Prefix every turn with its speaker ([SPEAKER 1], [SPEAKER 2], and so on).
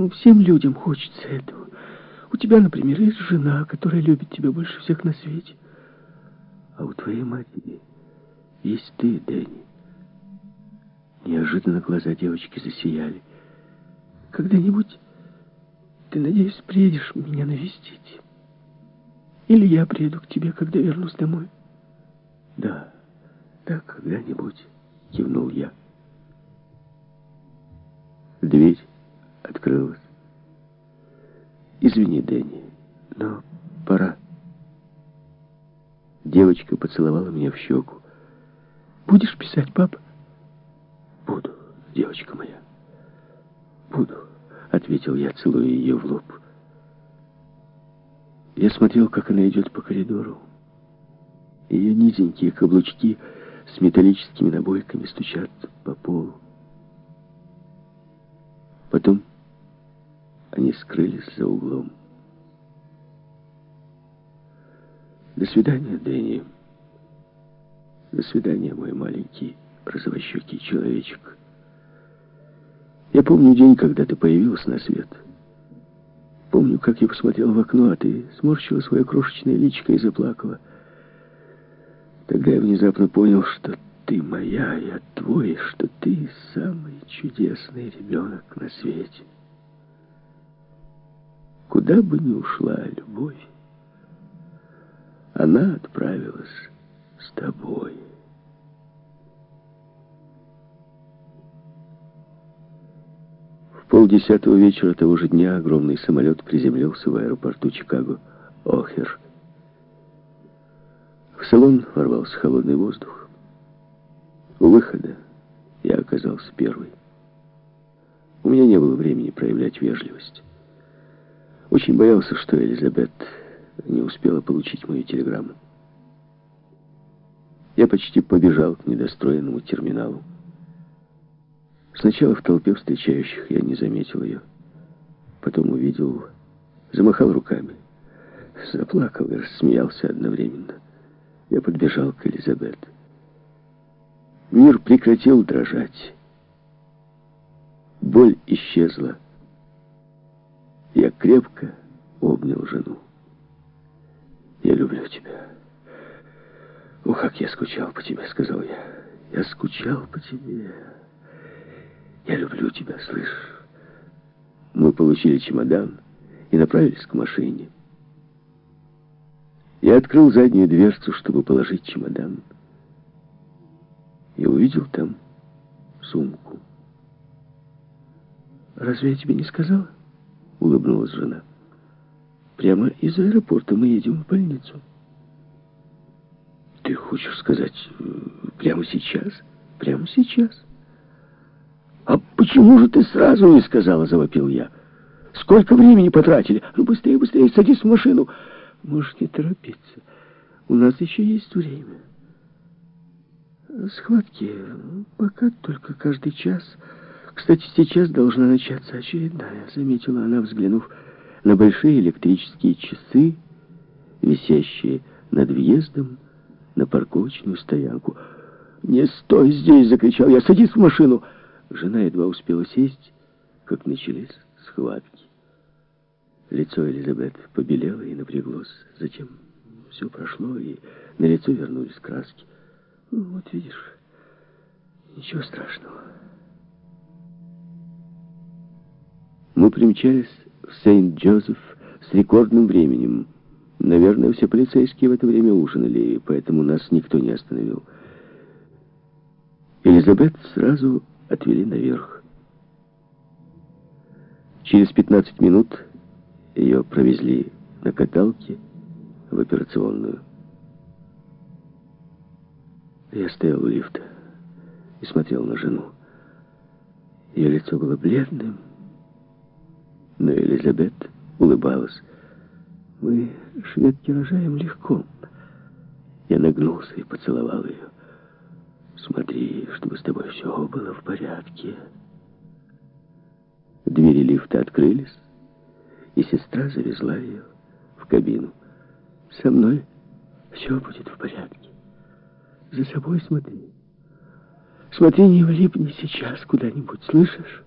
[SPEAKER 1] Ну, всем людям хочется этого. У тебя, например, есть жена, которая любит тебя больше всех на свете. А у твоей матери есть ты, Дэнни. Неожиданно глаза девочки засияли. Когда-нибудь ты, надеюсь, приедешь меня навестить? Или я приеду к тебе, когда вернусь домой? Да, да, когда-нибудь, кивнул я. Дверь открылась. Извини, Дэнни, но пора. Девочка поцеловала меня в щеку. Будешь писать, папа? Буду, девочка моя. Буду, ответил я, целуя ее в лоб. Я смотрел, как она идет по коридору. Ее низенькие каблучки с металлическими набойками стучат по полу. Потом они скрылись за углом. До свидания, Дэнни. До свидания, мой маленький розовощекий человечек. Я помню день, когда ты появился на свет. Помню, как я посмотрел в окно, а ты сморщила свое крошечное личико и заплакала. Тогда я внезапно понял, что ты моя, я твой, что ты самый чудесный ребенок на свете. Куда бы ни ушла любовь, она отправилась с тобой. В полдесятого вечера того же дня огромный самолет приземлился в аэропорту Чикаго Охер. В салон ворвался холодный воздух. У выхода я оказался первый. У меня не было времени проявлять вежливость. Очень боялся, что Элизабет не успела получить мою телеграмму. Я почти побежал к недостроенному терминалу. Сначала в толпе встречающих я не заметил ее. Потом увидел, замахал руками, заплакал и рассмеялся одновременно. Я подбежал к Элизабет. Мир прекратил дрожать. Боль исчезла. Я крепко обнял жену. «Я люблю тебя». «О, как я скучал по тебе», — сказал я. «Я скучал по тебе. Я люблю тебя, слышишь?» Мы получили чемодан и направились к машине. Я открыл заднюю дверцу, чтобы положить чемодан. И увидел там сумку. «Разве я тебе не сказала?» — улыбнулась жена. «Прямо из аэропорта мы едем в больницу». Ты хочешь сказать, прямо сейчас? Прямо сейчас? А почему же ты сразу не сказала, завопил я. Сколько времени потратили? Ну, быстрее, быстрее, садись в машину. Можешь не торопиться. У нас еще есть время. Схватки пока только каждый час. Кстати, сейчас должна начаться очередная, заметила она, взглянув на большие электрические часы, висящие над въездом на парковочную стоянку. «Не стой здесь!» — закричал я. «Садись в машину!» Жена едва успела сесть, как начались схватки. Лицо Элизабет побелело и напряглось. Затем все прошло, и на лицо вернулись краски. Ну, вот видишь, ничего страшного. Мы примчались в Сент-Джозеф с рекордным временем — Наверное, все полицейские в это время ужинали, и поэтому нас никто не остановил. Элизабет сразу отвели наверх. Через 15 минут ее провезли на каталке в операционную. Я стоял у лифта и смотрел на жену. Ее лицо было бледным, но Элизабет улыбалась. Мы, шведки, рожаем легко. Я нагнулся и поцеловал ее. Смотри, чтобы с тобой все было в порядке. Двери лифта открылись, и сестра завезла ее в кабину. Со мной все будет в порядке. За собой смотри. Смотри, не влипни сейчас куда-нибудь, слышишь?